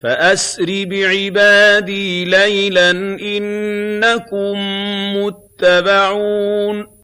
فَأَسْرِ بِعِبَادِي لَيْلًا إِنَّكُم مُّتَّبَعُونَ.